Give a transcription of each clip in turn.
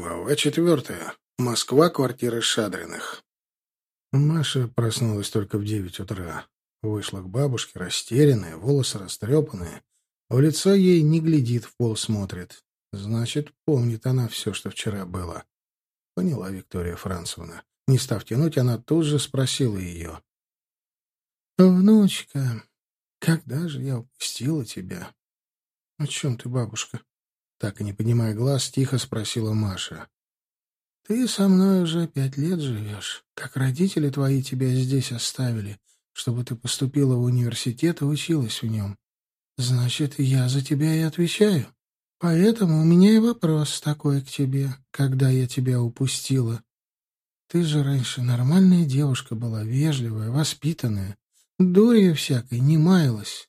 Глава четвертая. Москва, квартира Шадриных. Маша проснулась только в девять утра. Вышла к бабушке, растерянная, волосы растрепанные. В лицо ей не глядит, в пол смотрит. Значит, помнит она все, что вчера было. Поняла Виктория Францевна. Не став тянуть, она тут же спросила ее. «Внучка, когда же я упустила тебя?» «О чем ты, бабушка?» Так и не поднимая глаз, тихо спросила Маша. «Ты со мной уже пять лет живешь. Как родители твои тебя здесь оставили, чтобы ты поступила в университет и училась в нем. Значит, я за тебя и отвечаю. Поэтому у меня и вопрос такой к тебе, когда я тебя упустила. Ты же раньше нормальная девушка была, вежливая, воспитанная, дурью всякой, не маялась.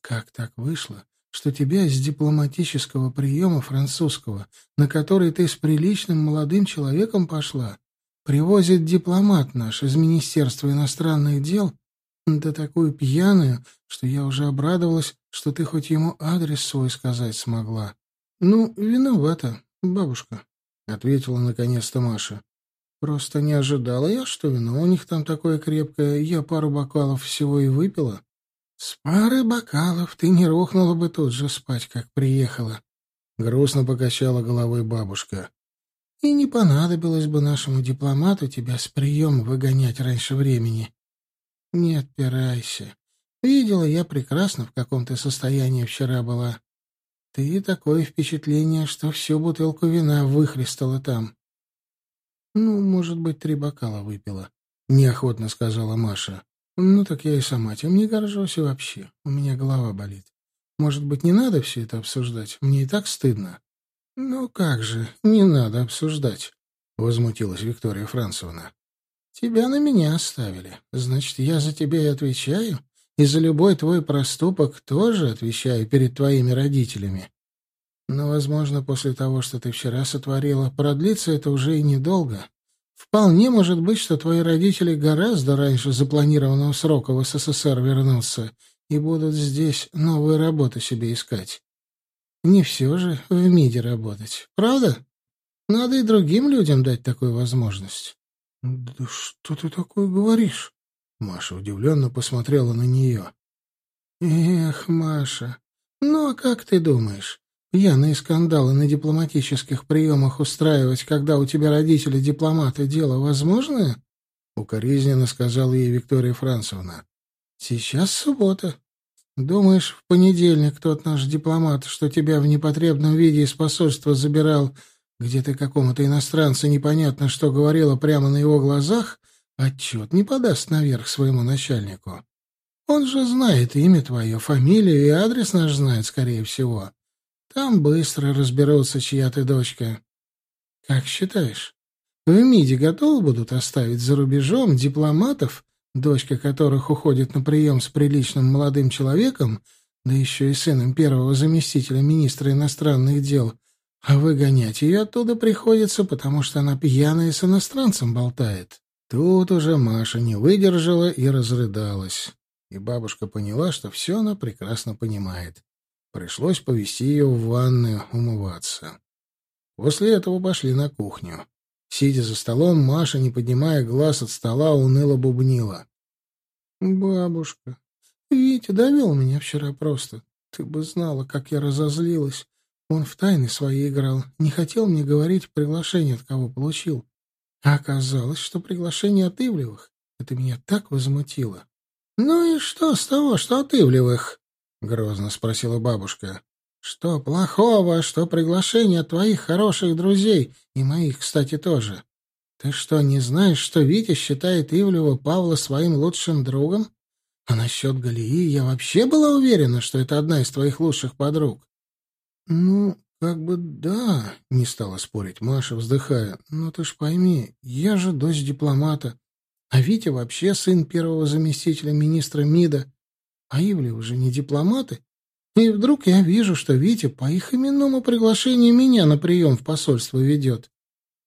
Как так вышло, что тебя с дипломатического приема французского, на который ты с приличным молодым человеком пошла, привозит дипломат наш из Министерства иностранных дел, да такую пьяную, что я уже обрадовалась, что ты хоть ему адрес свой сказать смогла. — Ну, виновата, бабушка, — ответила наконец-то Маша. — Просто не ожидала я, что вино у них там такое крепкое. Я пару бокалов всего и выпила. С пары бокалов ты не рухнула бы тут же спать, как приехала. Грустно покачала головой бабушка. И не понадобилось бы нашему дипломату тебя с приема выгонять раньше времени. Не отпирайся. Видела я прекрасно, в каком ты состоянии вчера была. Ты такое впечатление, что всю бутылку вина выхлестала там. Ну, может быть, три бокала выпила, — неохотно сказала Маша. Ну так я и сама тем не горжусь и вообще. У меня голова болит. Может быть, не надо все это обсуждать? Мне и так стыдно. Ну как же, не надо обсуждать, возмутилась Виктория Францевна. Тебя на меня оставили. Значит, я за тебя и отвечаю, и за любой твой проступок тоже отвечаю перед твоими родителями. Но, возможно, после того, что ты вчера сотворила, продлится это уже и недолго. Вполне может быть, что твои родители гораздо раньше запланированного срока в СССР вернутся и будут здесь новую работу себе искать. Не все же в МИДе работать, правда? Надо и другим людям дать такую возможность. — Да что ты такое говоришь? Маша удивленно посмотрела на нее. — Эх, Маша, ну а как ты думаешь? Пьяные скандалы на дипломатических приемах устраивать, когда у тебя родители дипломаты, дело возможное? Укоризненно сказала ей Виктория Францевна. Сейчас суббота. Думаешь, в понедельник тот наш дипломат, что тебя в непотребном виде из посольства забирал, где ты какому-то иностранцу непонятно что говорила прямо на его глазах, отчет не подаст наверх своему начальнику? Он же знает имя твое, фамилию и адрес наш знает, скорее всего. Там быстро разберутся, чья ты дочка. Как считаешь, в МИДе готовы будут оставить за рубежом дипломатов, дочка которых уходит на прием с приличным молодым человеком, да еще и сыном первого заместителя министра иностранных дел, а выгонять ее оттуда приходится, потому что она пьяная с иностранцем болтает. Тут уже Маша не выдержала и разрыдалась. И бабушка поняла, что все она прекрасно понимает. Пришлось повести ее в ванную умываться. После этого пошли на кухню. Сидя за столом, Маша, не поднимая глаз от стола, уныло бубнила. «Бабушка, Витя довел меня вчера просто. Ты бы знала, как я разозлилась. Он в тайны свои играл, не хотел мне говорить приглашение, от кого получил. А оказалось, что приглашение от Ивлевых. Это меня так возмутило. Ну и что с того, что от Ивлевых? — грозно спросила бабушка. «Что плохого, что приглашение твоих хороших друзей, и моих, кстати, тоже? Ты что, не знаешь, что Витя считает Ивлева Павла своим лучшим другом? А насчет Галии я вообще была уверена, что это одна из твоих лучших подруг». «Ну, как бы да», — не стала спорить Маша, вздыхая. «Но ты ж пойми, я же дочь дипломата, а Витя вообще сын первого заместителя министра МИДа». А Ивлевы уже не дипломаты. И вдруг я вижу, что Витя по их именному приглашению меня на прием в посольство ведет.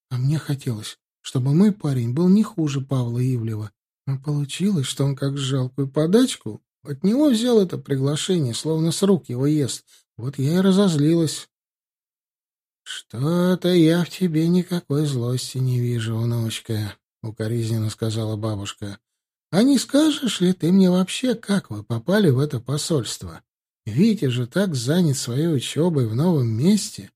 А мне хотелось, чтобы мой парень был не хуже Павла Ивлева. А получилось, что он как жалкую подачку от него взял это приглашение, словно с рук его ест. Вот я и разозлилась. «Что-то я в тебе никакой злости не вижу, внучка», — укоризненно сказала бабушка. «А не скажешь ли ты мне вообще, как вы попали в это посольство? Витя же так занят своей учебой в новом месте.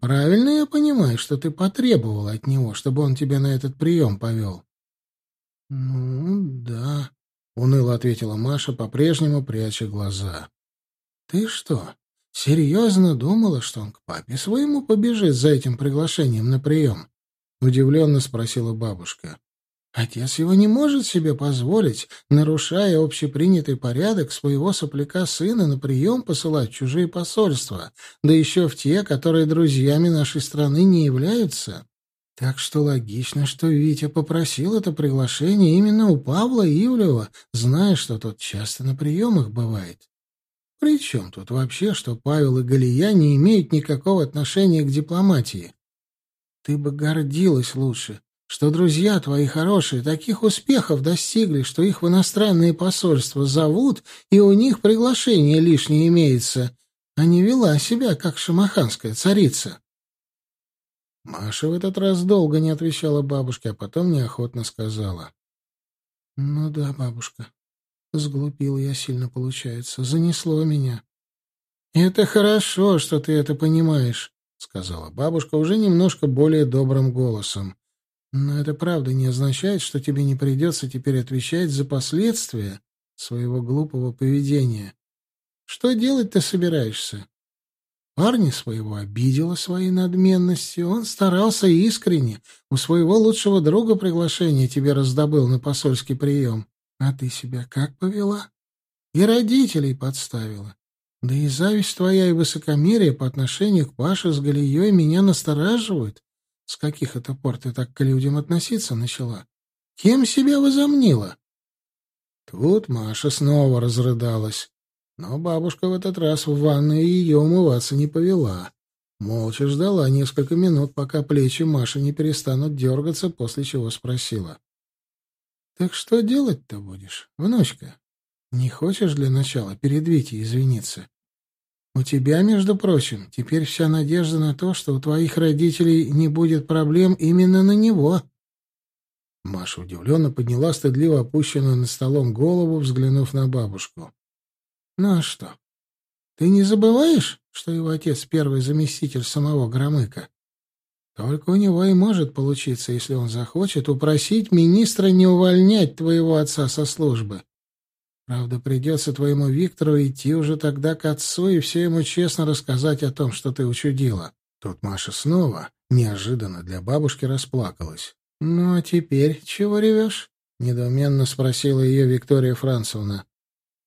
Правильно я понимаю, что ты потребовал от него, чтобы он тебя на этот прием повел?» «Ну, да», — уныло ответила Маша, по-прежнему пряча глаза. «Ты что, серьезно думала, что он к папе своему побежит за этим приглашением на прием?» — удивленно спросила бабушка. «Отец его не может себе позволить, нарушая общепринятый порядок своего сопляка сына на прием посылать чужие посольства, да еще в те, которые друзьями нашей страны не являются. Так что логично, что Витя попросил это приглашение именно у Павла Ивлева, зная, что тот часто на приемах бывает. При чем тут вообще, что Павел и Галия не имеют никакого отношения к дипломатии? Ты бы гордилась лучше, что друзья твои хорошие таких успехов достигли, что их в иностранные посольства зовут, и у них приглашение лишнее имеется, а не вела себя, как шамаханская царица. Маша в этот раз долго не отвечала бабушке, а потом неохотно сказала. — Ну да, бабушка, сглупила я сильно, получается, занесло меня. — Это хорошо, что ты это понимаешь, — сказала бабушка уже немножко более добрым голосом. — Но это правда не означает, что тебе не придется теперь отвечать за последствия своего глупого поведения. Что делать ты собираешься? Парня своего обидела своей надменностью. Он старался искренне. У своего лучшего друга приглашение тебе раздобыл на посольский прием. А ты себя как повела? И родителей подставила. Да и зависть твоя и высокомерие по отношению к Паше с Галией меня настораживают. С каких это пор ты так к людям относиться начала? Кем себя возомнила? Тут Маша снова разрыдалась. Но бабушка в этот раз в ванной ее умываться не повела. Молча ждала несколько минут, пока плечи Маши не перестанут дергаться, после чего спросила. — Так что делать-то будешь, внучка? Не хочешь для начала перед Витей извиниться? У тебя, между прочим, теперь вся надежда на то, что у твоих родителей не будет проблем именно на него. Маша удивленно подняла стыдливо опущенную над столом голову, взглянув на бабушку. Ну а что? Ты не забываешь, что его отец первый заместитель самого Громыка? Только у него и может получиться, если он захочет, упросить министра не увольнять твоего отца со службы. Правда, придется твоему Виктору идти уже тогда к отцу и все ему честно рассказать о том, что ты учудила. Тут Маша снова, неожиданно для бабушки, расплакалась. «Ну, а теперь чего ревешь?» — недоуменно спросила ее Виктория Францевна.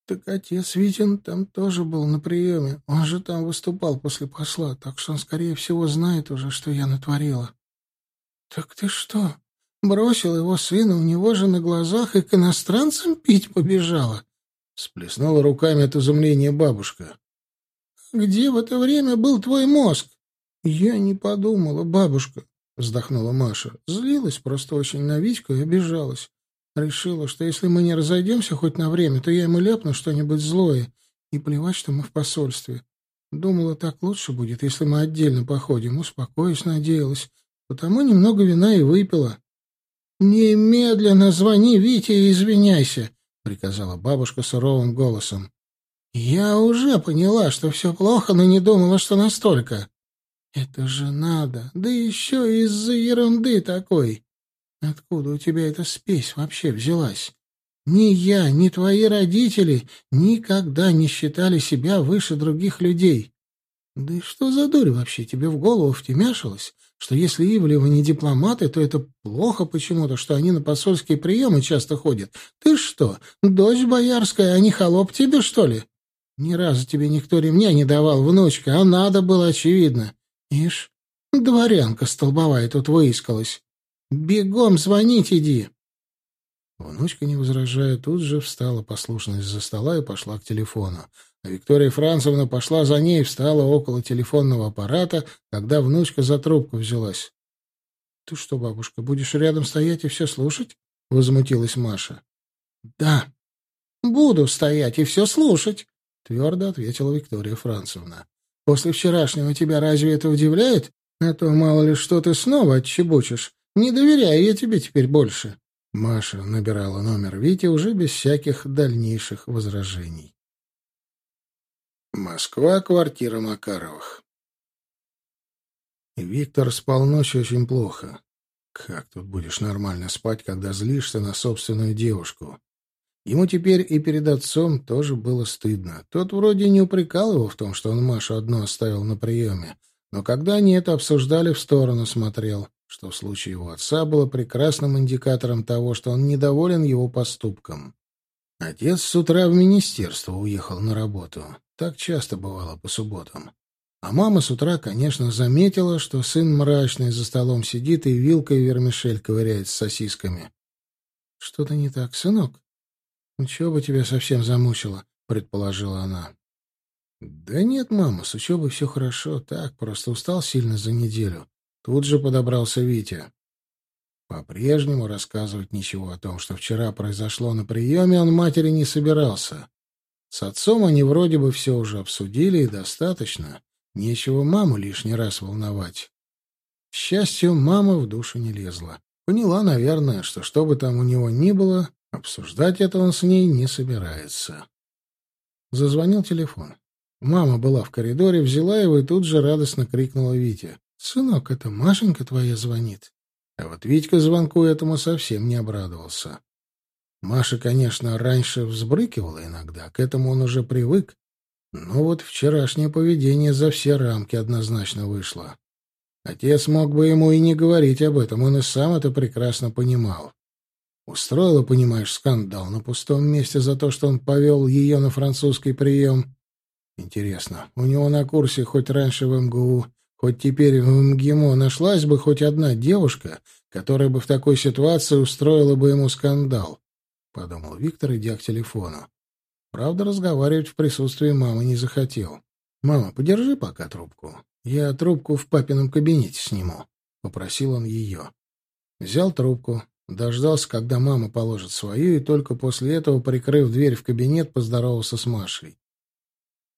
Так отец Витин там тоже был на приеме. Он же там выступал после посла, так что он, скорее всего, знает уже, что я натворила. — Так ты что, бросил его сына у него же на глазах и к иностранцам пить побежала? — сплеснула руками от изумления бабушка. — Где в это время был твой мозг? — Я не подумала, бабушка, — вздохнула Маша. Злилась просто очень на Витьку и обижалась. Решила, что если мы не разойдемся хоть на время, то я ему ляпну что-нибудь злое. И плевать, что мы в посольстве. Думала, так лучше будет, если мы отдельно походим. Успокоюсь, надеялась. Потому немного вина и выпила. «Немедленно звони Вите и извиняйся», — приказала бабушка суровым голосом. «Я уже поняла, что все плохо, но не думала, что настолько. Это же надо, да еще из-за ерунды такой. Откуда у тебя эта спесь вообще взялась? Ни я, ни твои родители никогда не считали себя выше других людей. Да и что за дурь вообще тебе в голову втемяшилась, что если Ивлевы не дипломаты, то это плохо почему-то, что они на посольские приемы часто ходят. Ты что, дочь боярская, а не холоп тебе, что ли? Ни разу тебе никто ремня не давал, внучка, а надо было, очевидно. Ишь, дворянка столбовая тут выискалась. Бегом звонить иди!» Внучка, не возражая, тут же встала послушно из-за стола и пошла к телефону. Виктория Францевна пошла за ней встала около телефонного аппарата, когда внучка за трубку взялась. — Ты что, бабушка, будешь рядом стоять и все слушать? — возмутилась Маша. — Да, буду стоять и все слушать, — твердо ответила Виктория Францевна. — После вчерашнего тебя разве это удивляет? А то, мало ли, что ты снова отчебучишь. Не доверяю я тебе теперь больше. Маша набирала номер Вити уже без всяких дальнейших возражений. Москва, квартира Макаровых. Виктор спал ночью очень плохо. Как тут будешь нормально спать, когда злишься на собственную девушку? Ему теперь и перед отцом тоже было стыдно. Тот вроде не упрекал его в том, что он Машу одну оставил на приеме, но когда они это обсуждали, в сторону смотрел, что в случае его отца было прекрасным индикатором того, что он недоволен его поступком. Отец с утра в министерство уехал на работу. Так часто бывало по субботам. А мама с утра, конечно, заметила, что сын мрачный за столом сидит и вилкой вермишель ковыряет с сосисками. — Что-то не так, сынок? — Учеба тебя совсем замучила, — предположила она. «Да нет, мама, с учебой все хорошо. Так, просто устал сильно за неделю». Тут же подобрался Витя. По-прежнему рассказывать ничего о том, что вчера произошло на приеме, он матери не собирался. С отцом они вроде бы все уже обсудили и достаточно. Нечего маму лишний раз волновать. К счастью, мама в душу не лезла. Поняла, наверное, что что бы там у него ни было, обсуждать это он с ней не собирается. Зазвонил телефон. Мама была в коридоре, взяла его и тут же радостно крикнула Вите. «Сынок, это Машенька твоя звонит». А вот Витька звонку этому совсем не обрадовался. Маша, конечно, раньше взбрыкивала иногда, к этому он уже привык, но вот вчерашнее поведение за все рамки однозначно вышло. Отец мог бы ему и не говорить об этом, он и сам это прекрасно понимал. Устроила, понимаешь, скандал на пустом месте за то, что он повел ее на французский прием. Интересно, у него на курсе хоть раньше в МГУ, хоть теперь в МГИМО нашлась бы хоть одна девушка, которая бы в такой ситуации устроила бы ему скандал, — подумал Виктор, идя к телефону. Правда, разговаривать в присутствии мамы не захотел. «Мама, подержи пока трубку. Я трубку в папином кабинете сниму», — попросил он ее. Взял трубку, дождался, когда мама положит свою, и только после этого, прикрыв дверь в кабинет, поздоровался с Машей.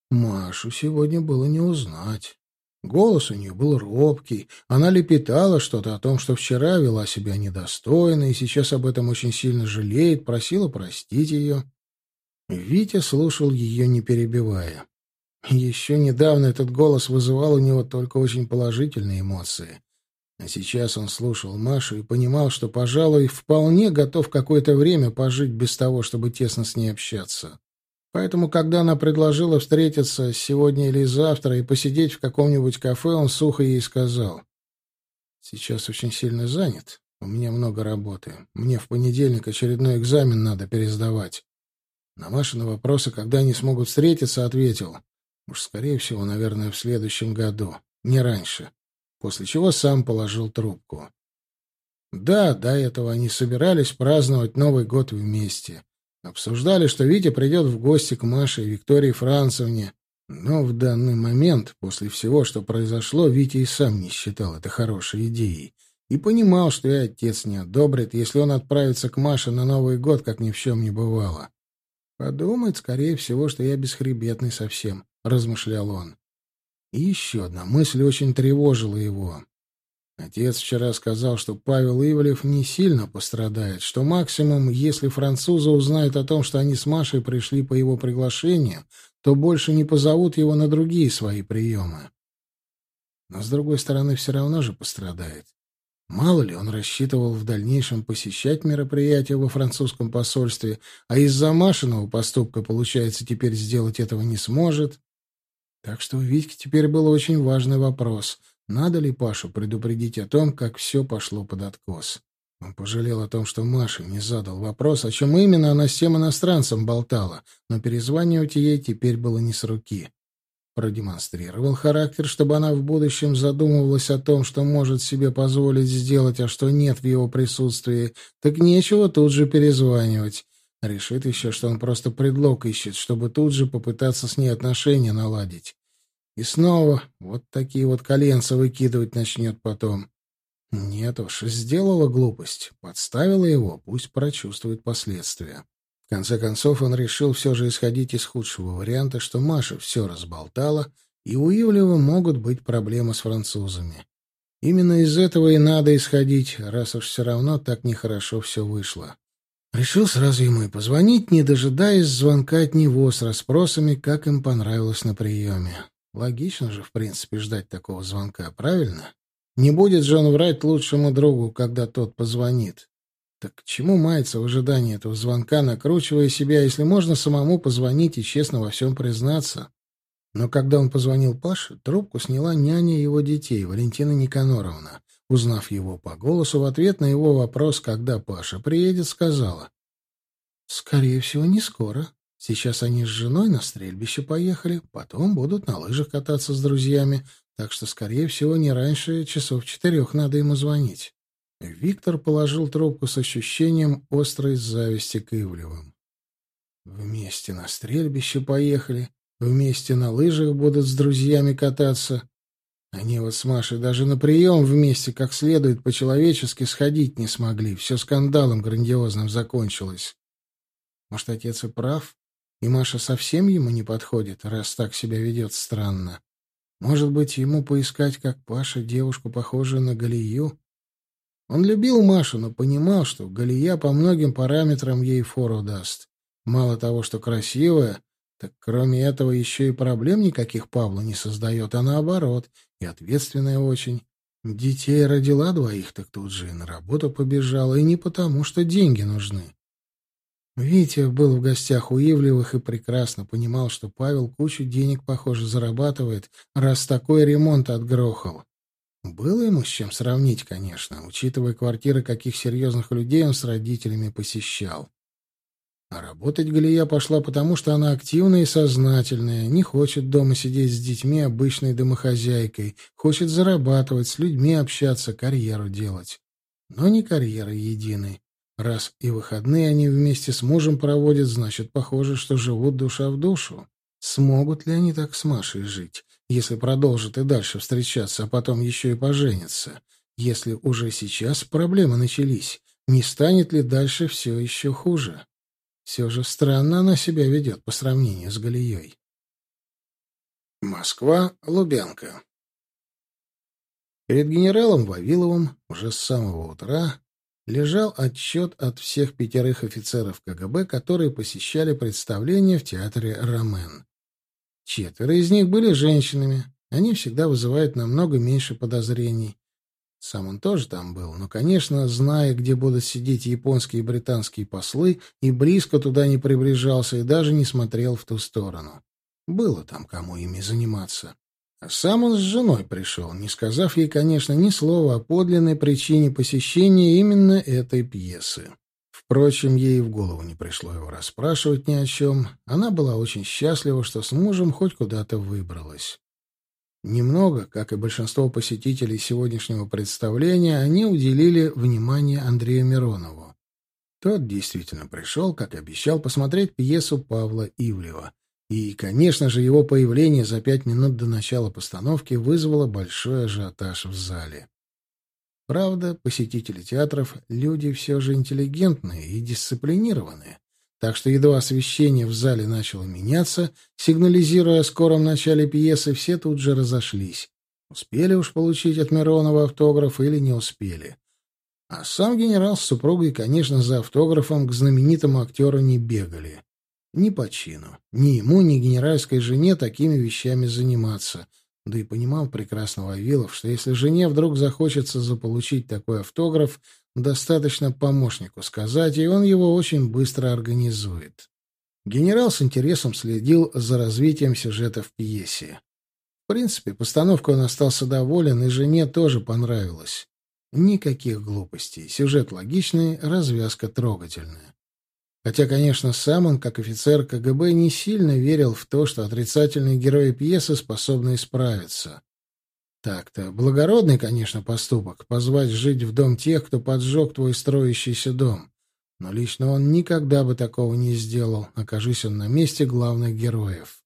Машу сегодня было не узнать. Голос у нее был робкий. Она лепетала что-то о том, что вчера вела себя недостойно и сейчас об этом очень сильно жалеет, просила простить ее. Витя слушал ее, не перебивая. Еще недавно этот голос вызывал у него только очень положительные эмоции. А сейчас он слушал Машу и понимал, что, пожалуй, вполне готов какое-то время пожить без того, чтобы тесно с ней общаться. Поэтому, когда она предложила встретиться сегодня или завтра и посидеть в каком-нибудь кафе, он сухо ей сказал. «Сейчас очень сильно занят. У меня много работы. Мне в понедельник очередной экзамен надо пересдавать». На Машины вопросы, когда они смогут встретиться, ответил. Уж, скорее всего, наверное, в следующем году. Не раньше. После чего сам положил трубку. Да, до этого они собирались праздновать Новый год вместе. Обсуждали, что Витя придет в гости к Маше и Виктории Францевне. Но в данный момент, после всего, что произошло, Витя и сам не считал это хорошей идеей. И понимал, что и отец не одобрит, если он отправится к Маше на Новый год, как ни в чем не бывало. «Подумает, скорее всего, что я бесхребетный совсем», — размышлял он. И еще одна мысль очень тревожила его. Отец вчера сказал, что Павел Ивлев не сильно пострадает, что максимум, если французы узнают о том, что они с Машей пришли по его приглашению, то больше не позовут его на другие свои приемы. Но, с другой стороны, все равно же пострадает. Мало ли, он рассчитывал в дальнейшем посещать мероприятия во французском посольстве, а из-за Машиного поступка, получается, теперь сделать этого не сможет. Так что у Витьки теперь был очень важный вопрос — надо ли Пашу предупредить о том, как все пошло под откос? Он пожалел о том, что Маша не задал вопрос, о чем именно она с тем иностранцем болтала, но перезванивать ей теперь было не с руки. Продемонстрировал характер, чтобы она в будущем задумывалась о том, что может себе позволить сделать, а что нет в его присутствии, так нечего тут же перезванивать. Решит еще, что он просто предлог ищет, чтобы тут же попытаться с ней отношения наладить. И снова вот такие вот коленца выкидывать начнет потом. Нет уж, сделала глупость, подставила его, пусть прочувствует последствия. В конце концов, он решил все же исходить из худшего варианта, что Маша все разболтала, и у Ивлева могут быть проблемы с французами. Именно из этого и надо исходить, раз уж все равно так нехорошо все вышло. Решил сразу ему и позвонить, не дожидаясь звонка от него с расспросами, как им понравилось на приеме. Логично же, в принципе, ждать такого звонка, правильно? Не будет же он врать лучшему другу, когда тот позвонит. Так к чему маяться в ожидании этого звонка, накручивая себя, если можно самому позвонить и честно во всем признаться? Но когда он позвонил Паше, трубку сняла няня его детей, Валентина Никаноровна. Узнав его по голосу, в ответ на его вопрос, когда Паша приедет, сказала. «Скорее всего, не скоро. Сейчас они с женой на стрельбище поехали, потом будут на лыжах кататься с друзьями, так что, скорее всего, не раньше часов четырех надо ему звонить». Виктор положил трубку с ощущением острой зависти к Ивлевым. «Вместе на стрельбище поехали, вместе на лыжах будут с друзьями кататься». Они вот с Машей даже на прием вместе как следует по-человечески сходить не смогли. Все скандалом грандиозным закончилось. Может, отец и прав, и Маша совсем ему не подходит, раз так себя ведет странно. Может быть, ему поискать, как Паша, девушку, похожую на Галию? Он любил Машу, но понимал, что Галия по многим параметрам ей фору даст. Мало того, что красивая, так кроме этого еще и проблем никаких Павла не создает, а наоборот, и ответственная очень. Детей родила двоих, так тут же и на работу побежала, и не потому, что деньги нужны. Витя был в гостях у Ивлевых и прекрасно понимал, что Павел кучу денег, похоже, зарабатывает, раз такой ремонт отгрохал. Было ему с чем сравнить, конечно, учитывая квартиры, каких серьезных людей он с родителями посещал. А работать Галия пошла потому, что она активная и сознательная, не хочет дома сидеть с детьми обычной домохозяйкой, хочет зарабатывать, с людьми общаться, карьеру делать. Но не карьера единой. Раз и выходные они вместе с мужем проводят, значит, похоже, что живут душа в душу. Смогут ли они так с Машей жить, если продолжат и дальше встречаться, а потом еще и поженятся? Если уже сейчас проблемы начались, не станет ли дальше все еще хуже? Все же странно она себя ведет по сравнению с Галией. Москва, Лубянка. Перед генералом Вавиловым уже с самого утра лежал отчет от всех пятерых офицеров КГБ, которые посещали представление в театре «Ромен». Четверо из них были женщинами. Они всегда вызывают намного меньше подозрений. Сам он тоже там был, но, конечно, зная, где будут сидеть японские и британские послы, и близко туда не приближался и даже не смотрел в ту сторону. Было там кому ими заниматься. Сам он с женой пришел, не сказав ей, конечно, ни слова о подлинной причине посещения именно этой пьесы. Впрочем, ей в голову не пришло его расспрашивать ни о чем. Она была очень счастлива, что с мужем хоть куда-то выбралась. Немного, как и большинство посетителей сегодняшнего представления, они уделили внимание Андрею Миронову. Тот действительно пришел, как и обещал, посмотреть пьесу Павла Ивлева. И, конечно же, его появление за пять минут до начала постановки вызвало большой ажиотаж в зале. Правда, посетители театров — люди все же интеллигентные и дисциплинированные. Так что едва освещение в зале начало меняться, сигнализируя о скором начале пьесы, все тут же разошлись. Успели уж получить от Миронова автограф или не успели. А сам генерал с супругой, конечно, за автографом к знаменитому актеру не бегали. Ни по чину. Ни ему, ни генеральской жене такими вещами заниматься. Да и понимал прекрасно Вавилов, что если жене вдруг захочется заполучить такой автограф, Достаточно помощнику сказать, и он его очень быстро организует. Генерал с интересом следил за развитием сюжета в пьесе. В принципе, постановкой он остался доволен, и жене тоже понравилось. Никаких глупостей. Сюжет логичный, развязка трогательная. Хотя, конечно, сам он, как офицер КГБ, не сильно верил в то, что отрицательные герои пьесы способны исправиться. Так-то благородный, конечно, поступок — позвать жить в дом тех, кто поджег твой строящийся дом. Но лично он никогда бы такого не сделал, окажись он на месте главных героев.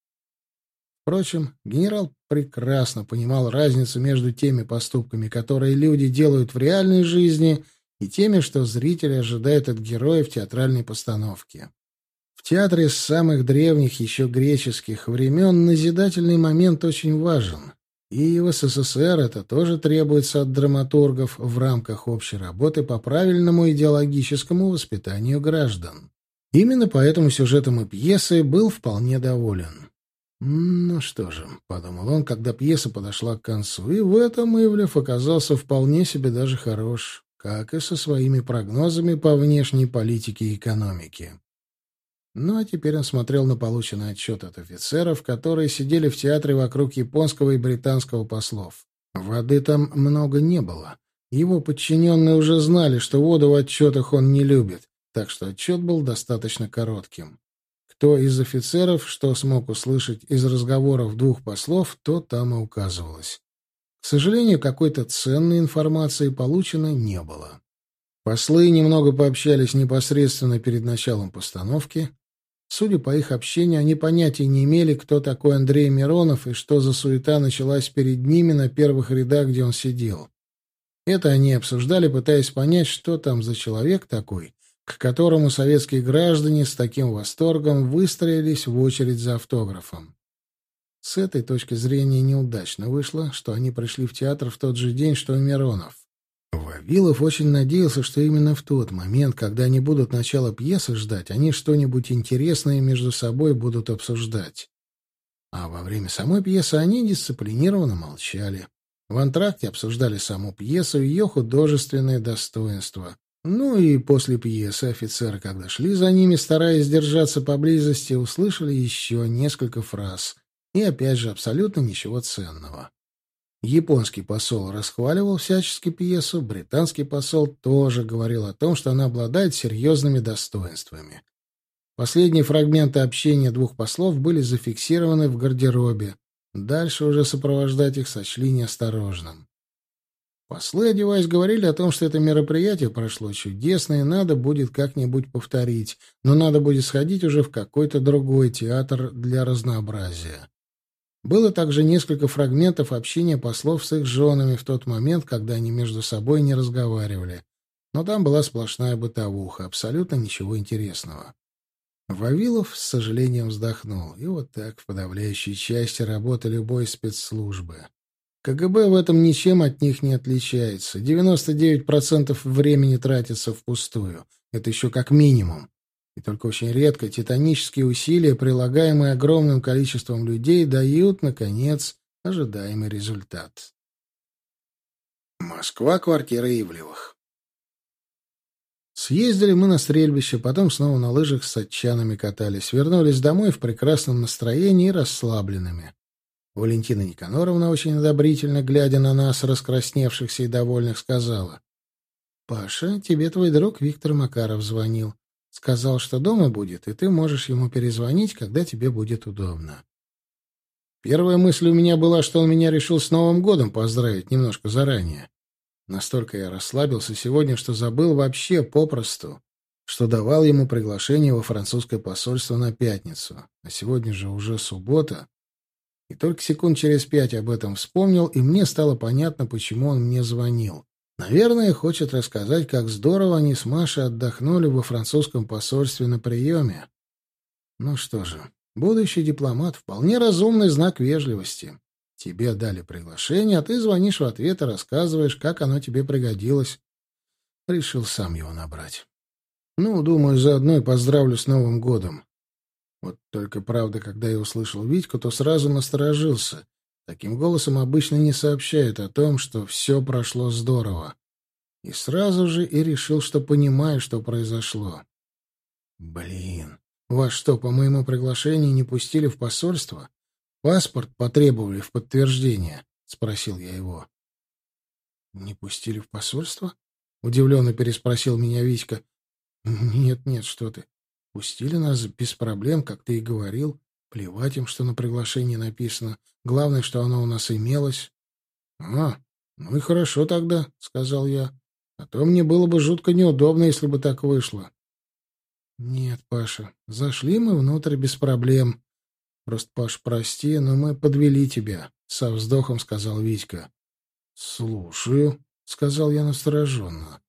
Впрочем, генерал прекрасно понимал разницу между теми поступками, которые люди делают в реальной жизни, и теми, что зрители ожидают от героев театральной постановки. В театре с самых древних, еще греческих времен, назидательный момент очень важен. И в СССР это тоже требуется от драматургов в рамках общей работы по правильному идеологическому воспитанию граждан. Именно поэтому сюжетом и пьесы был вполне доволен. «Ну что же», — подумал он, когда пьеса подошла к концу, и в этом Ивлев оказался вполне себе даже хорош, как и со своими прогнозами по внешней политике и экономике. Ну а теперь он смотрел на полученный отчет от офицеров, которые сидели в театре вокруг японского и британского послов. Воды там много не было. Его подчиненные уже знали, что воду в отчетах он не любит, так что отчет был достаточно коротким. Кто из офицеров что смог услышать из разговоров двух послов, то там и указывалось. К сожалению, какой-то ценной информации получено не было. Послы немного пообщались непосредственно перед началом постановки, Судя по их общению, они понятия не имели, кто такой Андрей Миронов и что за суета началась перед ними на первых рядах, где он сидел. Это они обсуждали, пытаясь понять, что там за человек такой, к которому советские граждане с таким восторгом выстроились в очередь за автографом. С этой точки зрения неудачно вышло, что они пришли в театр в тот же день, что и Миронов. Вавилов очень надеялся, что именно в тот момент, когда они будут начала пьесы ждать, они что-нибудь интересное между собой будут обсуждать. А во время самой пьесы они дисциплинированно молчали. В антракте обсуждали саму пьесу и ее художественное достоинство. Ну и после пьесы офицеры, когда шли за ними, стараясь держаться поблизости, услышали еще несколько фраз. И опять же абсолютно ничего ценного. Японский посол расхваливал всячески пьесу, британский посол тоже говорил о том, что она обладает серьезными достоинствами. Последние фрагменты общения двух послов были зафиксированы в гардеробе. Дальше уже сопровождать их сочли неосторожным. Послы, одеваясь, говорили о том, что это мероприятие прошло чудесно, и надо будет как-нибудь повторить, но надо будет сходить уже в какой-то другой театр для разнообразия. Было также несколько фрагментов общения послов с их женами в тот момент, когда они между собой не разговаривали. Но там была сплошная бытовуха, абсолютно ничего интересного. Вавилов с сожалением вздохнул. И вот так в подавляющей части работы любой спецслужбы. КГБ в этом ничем от них не отличается. 99% времени тратится впустую. Это еще как минимум. И только очень редко титанические усилия, прилагаемые огромным количеством людей, дают, наконец, ожидаемый результат. Москва, квартира Ивлевых. Съездили мы на стрельбище, потом снова на лыжах с садчанами катались, вернулись домой в прекрасном настроении и расслабленными. Валентина Никаноровна, очень одобрительно глядя на нас, раскрасневшихся и довольных, сказала. — Паша, тебе твой друг Виктор Макаров звонил. Сказал, что дома будет, и ты можешь ему перезвонить, когда тебе будет удобно. Первая мысль у меня была, что он меня решил с Новым годом поздравить немножко заранее. Настолько я расслабился сегодня, что забыл вообще попросту, что давал ему приглашение во французское посольство на пятницу. А сегодня же уже суббота. И только секунд через пять об этом вспомнил, и мне стало понятно, почему он мне звонил. Наверное, хочет рассказать, как здорово они с Машей отдохнули во французском посольстве на приеме. Ну что же, будущий дипломат — вполне разумный знак вежливости. Тебе дали приглашение, а ты звонишь в ответ и рассказываешь, как оно тебе пригодилось. Решил сам его набрать. Ну, думаю, заодно и поздравлю с Новым годом. Вот только правда, когда я услышал Витьку, то сразу насторожился. Таким голосом обычно не сообщают о том, что все прошло здорово. И сразу же и решил, что понимаю, что произошло. Блин, вас что, по моему приглашению не пустили в посольство? Паспорт потребовали в подтверждение? Спросил я его. Не пустили в посольство? Удивленно переспросил меня Витька. Нет, нет, что ты. Пустили нас без проблем, как ты и говорил. Плевать им, что на приглашении написано. Главное, что оно у нас имелось. — А, ну и хорошо тогда, — сказал я. — А то мне было бы жутко неудобно, если бы так вышло. — Нет, Паша, зашли мы внутрь без проблем. Просто, Паш, прости, но мы подвели тебя, — со вздохом сказал Витька. — Слушаю, — сказал я настороженно.